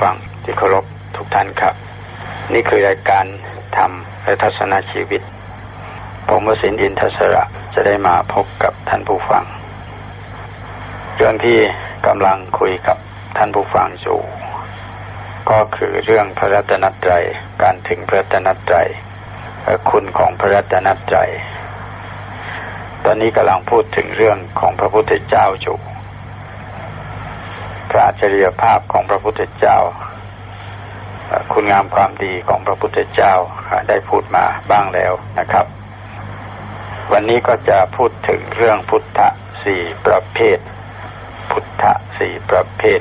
ฟังที่เคารพทุกท่านครับ นี่คือรายการธรรมและทัศนชีวิต ผมวสินอินทศระจะได้มาพบกับท่านผู้ฟัง เรื่องที่กำลังคุยกับท่านผู้ฟังอยู่ก็คือเรื่องพระรัตนตรัยการถึงพระรัตนตรัยคุณของพระรัตนตรัยตอนนี้กำลังพูดถึงเรื่องของพระพุทธเจ้าอยู่ พระจริยภาพของพระพุทธเจ้า คุณงามความดีของพระพุทธเจ้าได้พูดมาบ้างแล้วนะครับ วันนี้ก็จะพูดถึงเรื่องพุทธสี่ประเภท พุทธสี่ประเภท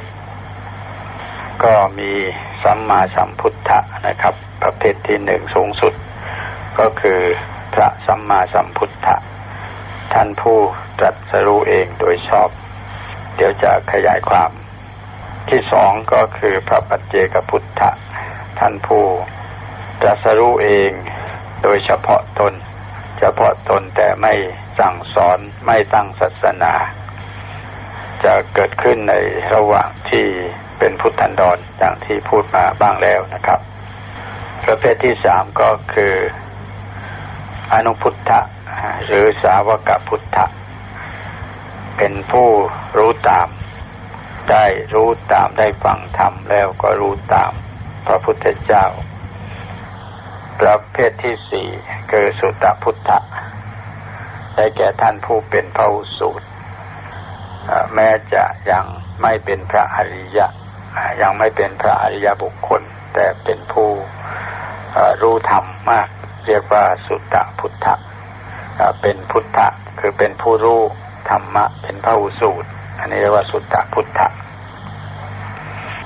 ก็มีสัมมาสัมพุทธะนะครับ ประเภทที่หนึ่งสูงสุด ก็คือพระสัมมาสัมพุทธะท่านผู้ตรัสรู้เองโดยชอบ เดี๋ยวจะขยายความ ที่สองก็คือพระปัจเจกพุทธท่านผู้ตรัสรู้เองโดยเฉพาะตน เฉพาะตนแต่ไม่สั่งสอนไม่ตั้งศาสนา จะเกิดขึ้นในระหว่างที่เป็นพุทธันดรอย่างที่พูดมาบ้างแล้วนะครับ ประเภทที่สามก็คืออนุพุทธะหรือสาวกพุทธะเป็นผู้รู้ตาม ได้รู้ตามได้ฟังธรรมแล้วก็รู้ตามพระพุทธเจ้า ประเภทที่สี่คือสุตตพุทธะได้แก่ท่านผู้เป็นพระสูตรแม้จะยังไม่เป็นพระอริยะ ยังไม่เป็นพระอริยบุคคล แต่เป็นผู้รู้ธรรมมาก เรียกว่าสุตตพุทธะเป็นพุทธะคือเป็นผู้รู้ธรรมะเป็นพระสูตร อันนี้เรียกว่าสุตตพุทธะ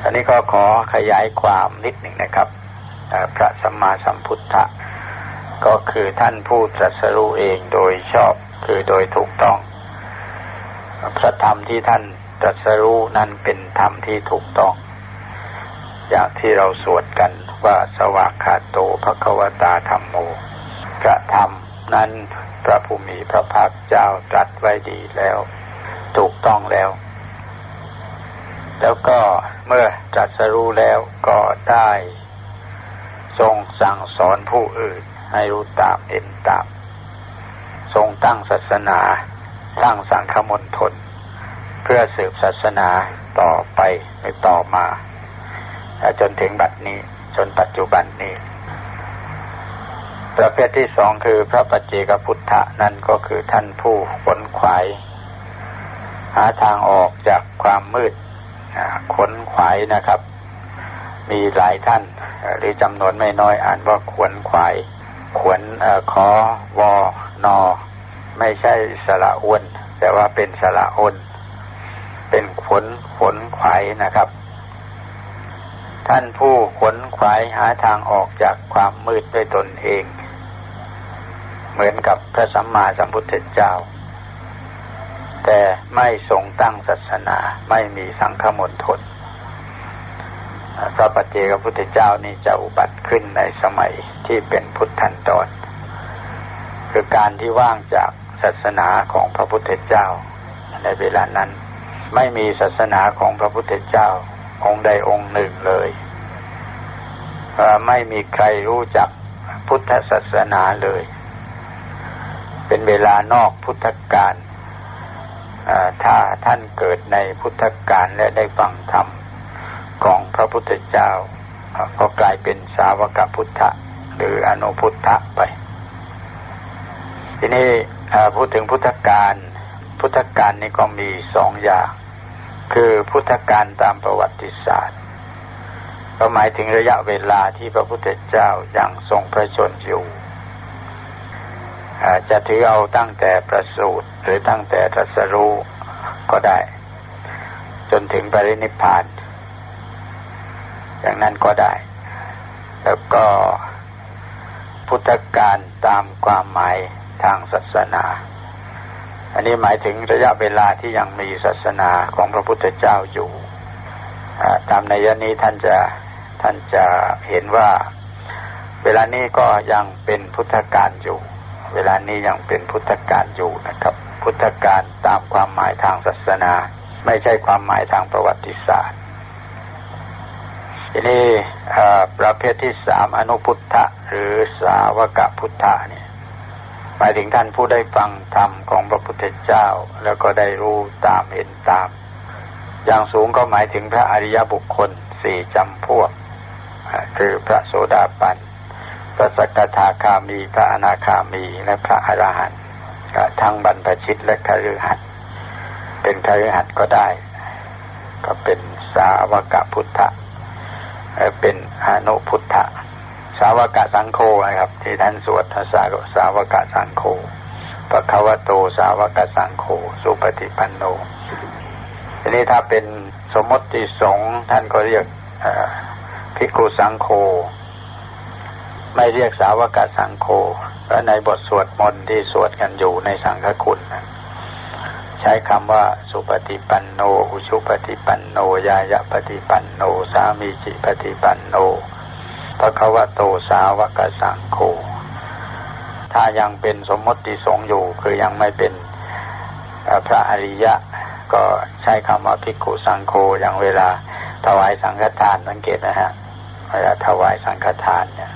อันนี้ก็ขอขยายความนิดหนึ่งนะครับพระสัมมาสัมพุทธะก็คือท่านผู้ตรัสรู้เองโดยชอบคือโดยถูกต้อง พระธรรมที่ท่านตรัสรู้นั้นเป็นธรรมที่ถูกต้อง อย่างที่เราสวดกันว่าสวากขาโตภควตาธรรมโม พระธรรมนั้นพระภูมิพระภาคเจ้าตรัสไว้ดีแล้ว ถูกต้องแล้ว แล้วก็เมื่อตรัสรู้แล้วก็ได้ทรงสั่งสอนผู้อื่น ให้รู้ตามเห็นตามทรงตั้งศาสนาตั้งสังฆมณฑลเพื่อสืบศาสนาต่อไปในต่อมาจนถึงบัดนี้จนปัจจุบันนี้ ประเภทที่สองคือพระปัจเจกพุทธะนั่นก็คือท่านผู้ขนขวาย หาทางออกจากความมืดขนขวายนะครับ มีหลายท่าน หรือจำนวนไม่น้อยอ่านว่าขวนขวาย ขวนคอวอนอ ไม่ใช่สระอ้วน แต่ว่าเป็นสระอ้น เป็นขนขนขวายนะครับ ท่านผู้ขนขวายหาทางออกจากความมืดด้วยตนเอง เหมือนกับพระสัมมาสัมพุทธเจ้า แต่ไม่ทรงตั้งศาสนา ไม่มีสังฆมณฑลพระปัจเจกพุทธเจ้านี่จะอุบัติขึ้นในสมัยที่เป็นพุทธันดรคือการที่ว่างจากศาสนาของพระพุทธเจ้า ในเวลานั้น ไม่มีศาสนาของพระพุทธเจ้า องค์ใดองค์หนึ่งเลยไม่มีใครรู้จักพุทธศาสนาเลย เป็นเวลานอกพุทธกาล ถ้าท่านเกิดในพุทธกาลและได้ฟังธรรมของพระพุทธเจ้า ก็กลายเป็นสาวกพุทธะหรืออนุพุทธะไป ทีนี้พูดถึงพุทธกาลพุทธกาลนี้ก็มีสองอย่าง คือพุทธกาลตามประวัติศาสตร์ก็หมายถึงระยะเวลาที่พระพุทธเจ้ายัางทรงพระชนอยู่ จะถือเอาตั้งแต่ประสูติหรือตั้งแต่ตรัสรู้ก็ได้ จนถึงปรินิพพานอย่างนั้นก็ได้ แล้วก็พุทธการตามความหมายทางศาสนา อันนี้หมายถึงระยะเวลาที่ยังมีศาสนาของพระพุทธเจ้าอยู่ ตามในยนี้ท่านจะท่านจะเห็นว่า เวลานี้ก็ยังเป็นพุทธการอยู่ เวลานี้ยังเป็นพุทธกาลอยู่นะครับ พุทธกาลตามความหมายทางศาสนา ไม่ใช่ความหมายทางประวัติศาสตร์ ทีนี้ประเภทที่สามอนุพุทธะหรือสาวกพุทธะเนี่ยหมายถึงท่านผู้ได้ฟังธรรมของพระพุทธเจ้า แล้วก็ได้รู้ตามเห็นตาม อย่างสูงก็หมายถึงพระอริยบุคคลสี่จำพวก คือพระโสดาบัน พระสกทาคามี พระอนาคามีและพระอรหันต์ทั้งบรรพชิตและคฤหัสถ์เป็นคฤหัสถ์ก็ได้ ก็เป็นสาวกพุทธะเป็นอนุพุทธะสาวกสังโฆนะครับ ที่ท่านสวดสาวสาวกสังโฆปะคะวะโตสาวกสังโฆสุปฏิปันโนทีนี้ถ้าเป็นสมมติสงฆ์ท่านก็เรียกภิกขุสังโฆ ไม่เรียกสาวกสังโฆและในบทสวดมนต์ที่สวดกันอยู่ในสังฆคุณนะใช้คำว่าสุปฏิปันโน อุชุปฏิปันโน ยายะปฏิปันโน สามีจิปฏิปันโนพระควโตสาวกสังโฆถ้ายังเป็นสมมติสงอยู่คือยังไม่เป็นพระอริยะ ก็ใช้คำว่าภิกขุสังโฆอย่างเวลาถวายสังฆทานสังเกตนะฮะเวลาถวายสังฆทานเนี่ย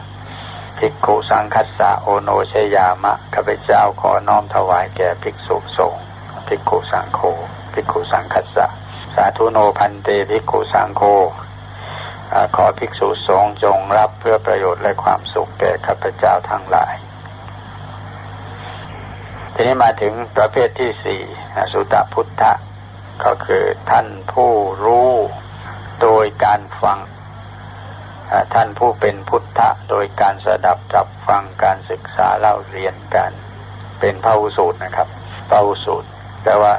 ภิกขุสังคัสสะโอโนชยามะข้าพเจ้าขอน้อมถวายแก่ภิกษุสงฆ์ภิกขุสังโฆภิกขุสังคัสสะสาธุโนพันเตภิกขุสังโฆขอภิกษุสงฆ์จงรับเพื่อประโยชน์และความสุขแก่ข้าพเจ้าทั้งหลาย ทีนี้มาถึงประเภทที่สี่สุตพุทธะก็คือท่านผู้รู้โดยการฟัง ท่านผู้เป็นพุทธะโดยการสดับจับฟังการศึกษาเล่าเรียนกันเป็นพระอุสูตรนะครับพระอุสูตรแต่ว่า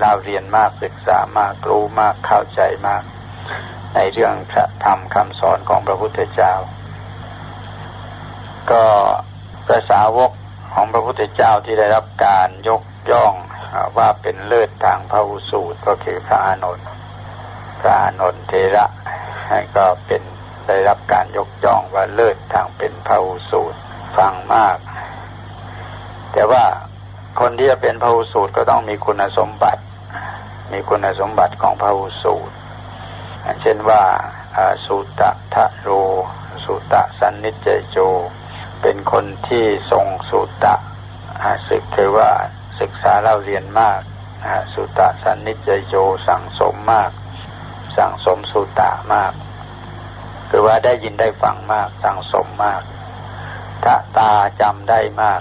เราเรียนมากศึกษามากรู้มากเข้าใจมาก ในเรื่องพระธรรมคำสอนของพระพุทธเจ้า ก็พระสาวกของพระพุทธเจ้าที่ได้รับการยกย่องว่าเป็นเลิศทางพระอุสูตรก็คือพระอานนท์พระอานนท์เทระก็เป็น ได้รับการยกย่องว่าเลิศทางเป็นพระอุสูตรฟังมาก แต่ว่าคนที่จะเป็นพระอุสูตรก็ต้องมีคุณสมบัติ มีคุณสมบัติของพระอุสูตรเช่นว่าสุตะทะโร สุตะสันนิจเจโจ เป็นคนที่ทรงสุตะศึกคือว่าศึกษาเล่าเรียนมาก สุตะสันนิจเจโจสั่งสมมาก สั่งสมสุตะมาก คือว่าได้ยินได้ฟังมากสั่งสมมากตาตาจำได้มาก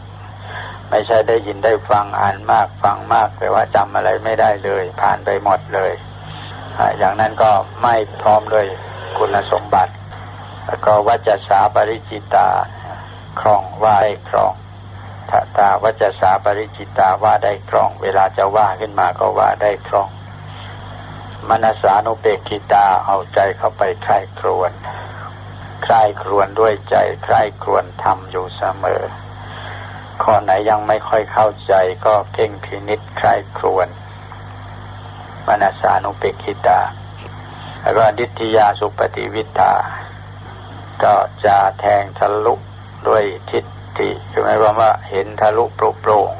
ไม่ใช่ได้ยินได้ฟังอ่านมากฟังมาก แต่ว่าจำอะไรไม่ได้เลย ผ่านไปหมดเลยอย่างนั้นก็ไม่พร้อมด้วยคุณสมบัติ แล้วก็วัจสาปริจิตาครองว่าได้ครองถ้าตาวัจสาปริจิตาว่าได้ครอง เวลาจะว่าขึ้นมาก็ว่าได้ครอง มนสานุเบกิตาเอาใจเข้าไปใคร่ครวน ใคร่ครวนด้วยใจใคร่ครวนทำอยู่เสมอ ข้อไหนยังไม่ค่อยเข้าใจก็เพ่งพินิษใคร่ครวนมนสานุเบกิตา แล้วก็ดิทยาสุปฏิวิตา ก็จะแทงทะลุด้วยทิฏฐิคือหมายความว่าเห็นทะลุปลุกโปร่ง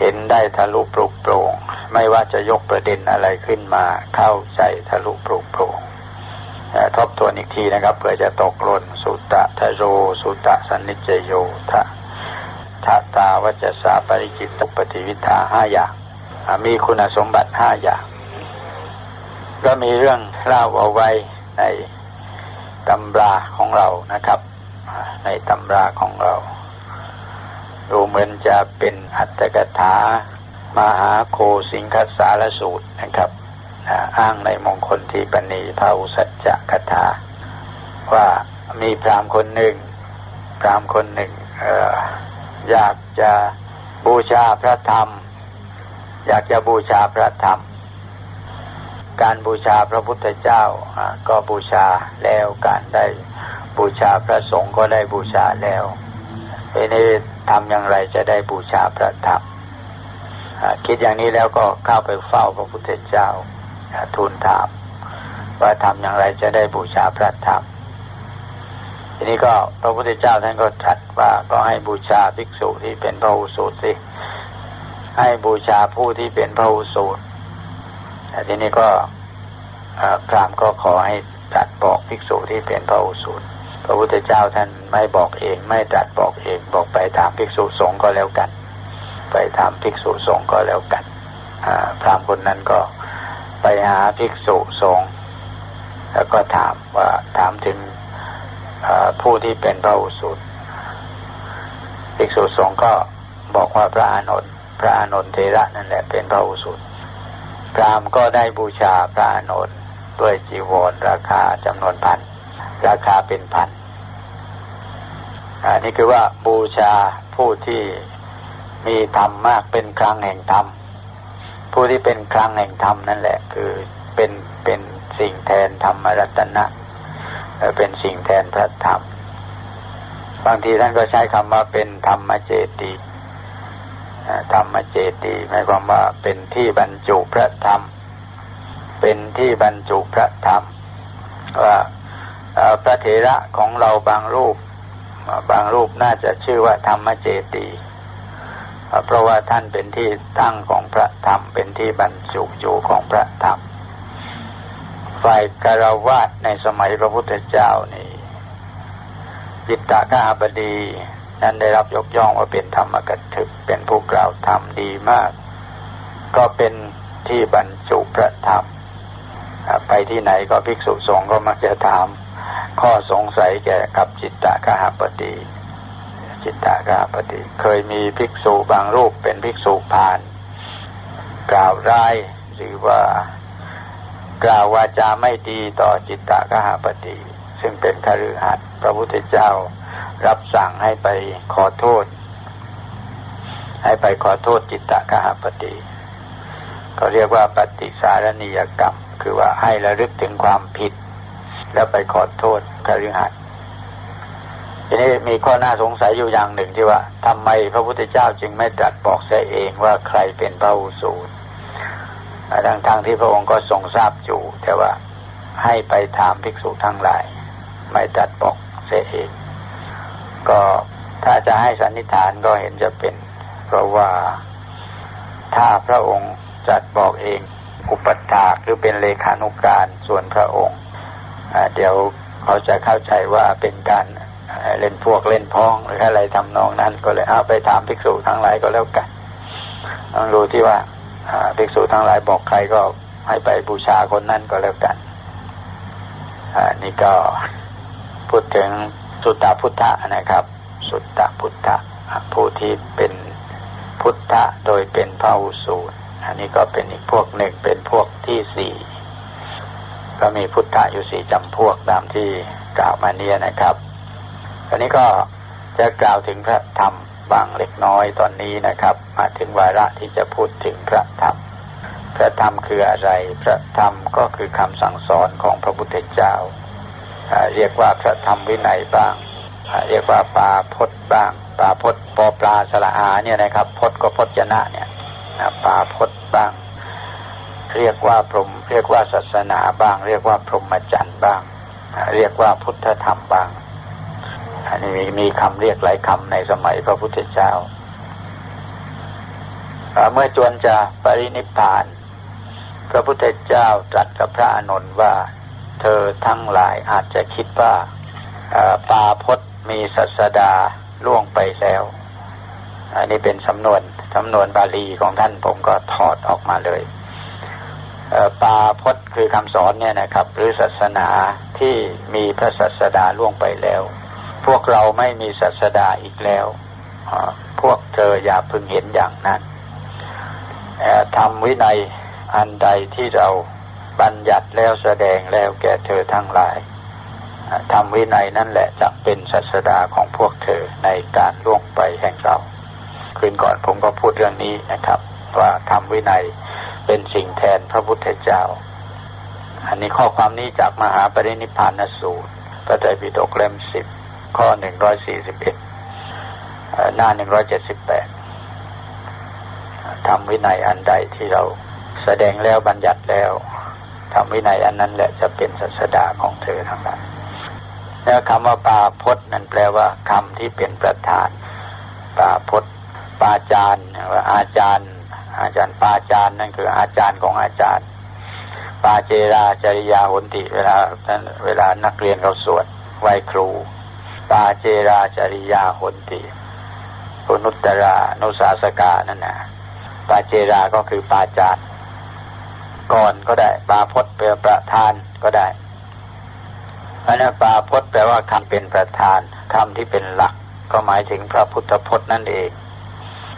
เห็นได้ทะลุปลุกโปร่ง ไม่ว่าจะยกประเด็นอะไรขึ้นมา เข้าใจทะลุปลุกโปร่งทบทวนอีกทีนะครับเพื่อจะตกหล่นสุตตะทะโร สุตตะสันนิจโยทะทะตาวัจสาปริจิตตปฏิวิธาห้าอย่างมีคุณสมบัติห้าอย่าง ก็มีเรื่องเล่าเอาไว้ในตำราของเรานะครับ ในตำราของเรา ดูเหมือนจะเป็นอัตถกถามหาโคสิงคสารสูตรนะครับอ้างในมงคลที่ปณีพาสัจจะคถา ว่ามีพรามคนหนึ่ง พรามคนหนึ่งออยากจะบูชาพระธรรม อยากจะบูชาพระธรรม การบูชาพระพุทธเจ้าก็บูชาแล้วการได้บูชาพระสงฆ์ก็ได้บูชาแล้วทีนี้ ทำอย่างไรจะได้บูชาพระธรรมคิดอย่างนี้แล้วก็เข้าไปเฝ้าพระพุทธเจ้าทูลถามว่าทำอย่างไรจะได้บูชาพระธรรมทีนี้ก็พระพุทธเจ้าท่านก็ตรัสว่าก็ให้บูชาภิกษุที่เป็นพระอุสูตรสิให้บูชาผู้ที่เป็นพระอุสูตรทีนี้ก็พรามก็ขอให้ตรัสบอกภิกษุที่เป็นพระอุสุ พระพุทธเจ้าท่านไม่บอกเอง ไม่ตรัสบอกเอง บอกไปถามภิกษุสงฆ์ก็แล้วกัน ไปถามภิกษุสงฆ์ก็แล้วกันพราหมณ์คนนั้นก็ไปหาภิกษุสงฆ์แล้วก็ถามว่าถามถึงผู้ที่เป็นพระอุสุภิกษุสงฆ์ก็บอกว่าพระอานนท์พระอานนท์เทระนั่นแหละเป็นพระอุสุพราหมณ์ก็ได้บูชาพระอานนท์ด้วยจีวรราคาจำนวนพัน ราคาเป็นพันอันนี้คือว่าบูชาผู้ที่มีธรรมมากเป็นครั้งแห่งธรรมผู้ที่เป็นครั้งแห่งธรรมนั่นแหละ คือเป็นเป็นสิ่งแทนธรรมรัตนะเป็นสิ่งแทนพระธรรม บางทีท่านก็ใช้คำว่าเป็นธรรมเจตีธรรมเจตีหมายความว่าเป็นที่บรรจุพระธรรม เป็นที่บรรจุพระธรรมว่า พระเถระของเราบางรูป บางรูปน่าจะชื่อว่าธรรมเจตีเพราะว่าท่านเป็นที่ตั้งของพระธรรมเป็นที่บรรจุอยู่ของพระธรรมฝ่ายกราวาสในสมัยพระพุทธเจ้านี่จิตตะข้าบดีนั้นได้รับยกย่องว่าเป็นธรรมกัตถึกเป็นผู้กล่าวธรรมดีมาก ก็เป็นที่บรรจุพระธรรมไปที่ไหนก็ภิกษุสงฆ์ก็มักจะถาม ข้อสงสัยแก่กับจิตตะกหปฏิจิตตะกหปฏิเคยมีภิกษุบางรูปเป็นภิกษุผ่าน กล่าวร้ายหรือว่ากล่าววาจาไม่ดีต่อจิตตะกหปฏิซึ่งเป็นคฤหัสถ์พระพุทธเจ้ารับสั่งให้ไปขอโทษ ให้ไปขอโทษจิตตะกหปฏิก็เรียกว่าปฏิสารณียกรรม คือว่าให้ระลึกถึงความผิด แล้วไปขอโทษคฤหัสถ์ทีนี้มีข้อน่าสงสัยอยู่อย่างหนึ่งที่ว่าทำไมพระพุทธเจ้าจึงไม่ตรัสบอกเสียเองว่าใครเป็นพระอุสูตทั้งทางที่พระองค์ก็ทรงทราบอยู่ แต่ว่าให้ไปถามภิกษุทั้งหลาย ไม่ตรัสบอกเสียเอง ก็ถ้าจะให้สันนิษฐานก็เห็นจะเป็น เพราะว่าถ้าพระองค์จัดบอกเองอุปถากหรือเป็นเลขานุการส่วนพระองค์ เดี๋ยวเขาจะเข้าใจว่าเป็นการเล่นพวกเล่นพ้องหรืออะไรทำนองนั้น ก็เลยเอาไปถามภิกษุทั้งหลายก็แล้วกันต้องรู้ที่ว่าภิกษุทั้งหลายบอกใครก็ให้ไปบูชาคนนั้นก็แล้วกันนี่ก็พูดถึงสุตตพุทธะนะครับ สุตตพุทธะผู้ที่เป็นพุทธะโดยเป็นพระอุสูตรอันนี้ก็เป็นอีกพวกหนึ่งเป็นพวกที่สี่ ก็มีพุทธะอยู่สี่จำพวกตามที่กล่าวมาเนี่ยนะครับอันนี้ก็จะกล่าวถึงพระธรรมบางเล็กน้อยตอนนี้นะครับ มาถึงวาระที่จะพูดถึงพระธรรม พระธรรมคืออะไร พระธรรมก็คือคำสั่งสอนของพระพุทธเจ้า เรียกว่าพระธรรมวินัยบ้าง เรียกว่าปาพดบ้างปาพดปอปลาสละอาเนี่ยนะครับพดก็พจนะเนี่ยปาพดบ้าง เรียกว่าพรหมเรียกว่าศาสนาบ้าง เรียกว่าพรหมจรรย์บ้าง เรียกว่าพุทธธรรมบ้างอันนี้มีคำเรียกหลายคำในสมัยพระพุทธเจ้า เมื่อจวนจะปรินิพพาน พระพุทธเจ้าตรัสกับพระอานนท์ว่า เธอทั้งหลายอาจจะคิดว่าปาพศมีศัสดาล่วงไปแล้ว อันนี้เป็นสำนวนสำนวนบาลีของท่านผมก็ถอดออกมาเลย ปาพศคือคำสอนเนี่ยนะครับ หรือศาสนาที่มีพระศัสดาล่วงไปแล้ว พวกเราไม่มีศาสดาอีกแล้วพวกเธออย่าพึงเห็นอย่างนั้นทำวินัยอันใดที่เราบัญญัติแล้วแสดงแล้วแก่เธอทั้งหลายทำวินัยนั่นแหละจะเป็นศาสดาของพวกเธอในการล่วงไปแห่งเรา คืนก่อนผมก็พูดเรื่องนี้นะครับ ว่าทำวินัย เป็นสิ่งแทนพระพุทธเจ้า อันนี้ข้อความนี้จากมหาปรินิพพานสูตรพระไตรปิฎกเล่มสิบข้อหนึ่งร้อยสี่สิบเอ็ดหน้าหนึ่งร้อยเจ็ดสิบแปดทำวินัยอันใดที่เราแสดงแล้วบัญญัติแล้วทำวินัยอันนั้นแหละจะเป็นศาสดาของเธอทั้งนั้นแล้วคำว่าปาพจน์นั้นแปลว่าคำที่เป็นประธานปาพจน์ปาจารย์ว่าอาจารย์ อาจารย์ปาจารย์นั่นคืออาจารย์ของอาจารย์ ปาเจราจริยาหนติเวลาเวลานักเรียนเขาสวดไหวครู ปาเจราจริยาหนติปุนุตตรานุสาสกานั่นนะปาเจราก็คือปาจารก่อนก็ได้ปาพจน์เป็นประธานก็ได้อันนั้นปาพจน์แปลว่าคำเป็นประธานคำที่เป็นหลัก ก็หมายถึงพระพุทธพจน์นั่นเอง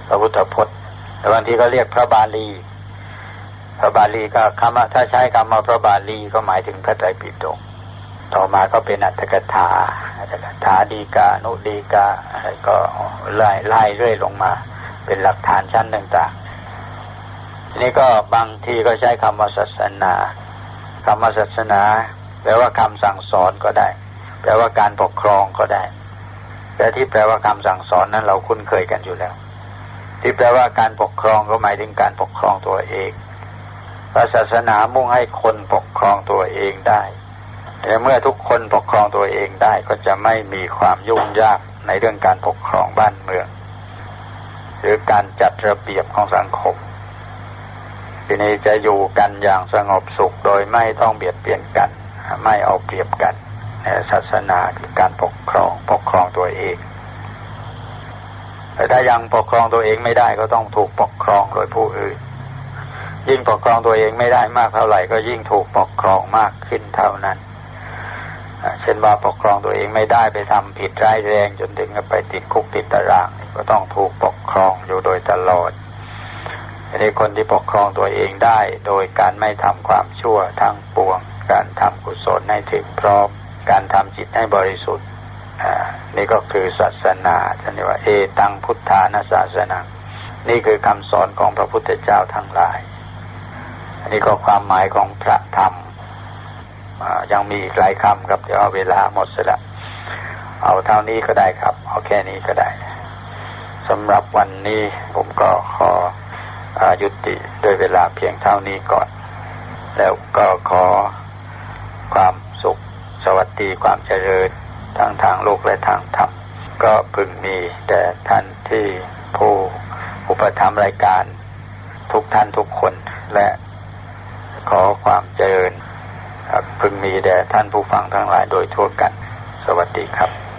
พระพุทธพจน์ แต่บางทีก็เรียกพระบาลี พระบาลีก็คำถ้าใช้คำว่าพระบาลีก็หมายถึงพระไตรปิฎกต่อมาก็เป็นอัตถกถาอัตถกถาดีกา นุดีกาอะไรก็ไล่ไล่เรื่อยลงมา เป็นหลักฐานชั้นต่างๆ นี่ก็บางทีก็ใช้คำว่าศาสนาคำว่าศาสนา แปลว่าคำสั่งสอนก็ได้ แปลว่าการปกครองก็ได้ แต่ที่แปลว่าคำสั่งสอนนั้นเราคุ้นเคยกันอยู่แล้ว ที่แปลว่าการปกครองก็หมายถึงการปกครองตัวเองศาสนามุ่งให้คนปกครองตัวเองได้ แต่เมื่อทุกคนปกครองตัวเองได้ก็จะไม่มีความยุ่งยากในเรื่องการปกครองบ้านเมือง หรือการจัดระเบียบของสังคมทีนี้จะอยู่กันอย่างสงบสุขโดยไม่ต้องเบียดเบียนกัน ไม่เอาเปรียบกันในศาสนาคือการปกครองปกครองตัวเอง แต่ถ้ายังปกครองตัวเองไม่ได้ก็ต้องถูกปกครองโดยผู้อื่น ยิ่งปกครองตัวเองไม่ได้มากเท่าไหร่ก็ยิ่งถูกปกครองมากขึ้นเท่านั้นเช่นว่าปกครองตัวเองไม่ได้ไปทำผิดร้ายแรงจนถึงกับไปติดคุกติดตาราง ก็ต้องถูกปกครองอยู่โดยตลอดอันนี้คนที่ปกครองตัวเองได้ โดยการไม่ทำความชั่วทั้งปวง การทำกุศลให้ถึงพร้อม การทำจิตให้บริสุทธิ์ นี่ก็คือศาสนาท่านเรียกว่า เอตังพุทธานาศาสนา นี่คือคำสอนของพระพุทธเจ้าทั้งหลาย อันนี้ก็ความหมายของพระธรรมยังมีหลายคำครับแต่ว่าเวลาหมดเสียล้วเอาเท่านี้ก็ได้ครับ เอาแค่นี้ก็ได้สำหรับวันนี้ผมก็ขออยุติด้วยเวลาเพียงเท่านี้ก่อน แล้วก็ขอความสุขสวัสดีความเจริญ ทั้งทางโลกและทางธรรมก็พึงมีแต่ท่านที่ผู้อุปถัมภ์รายการทุกท่านทุกคนและขอความเจริญพึงมีแด่ท่านผู้ฟังทั้งหลายโดยทั่วกัน สวัสดีครับ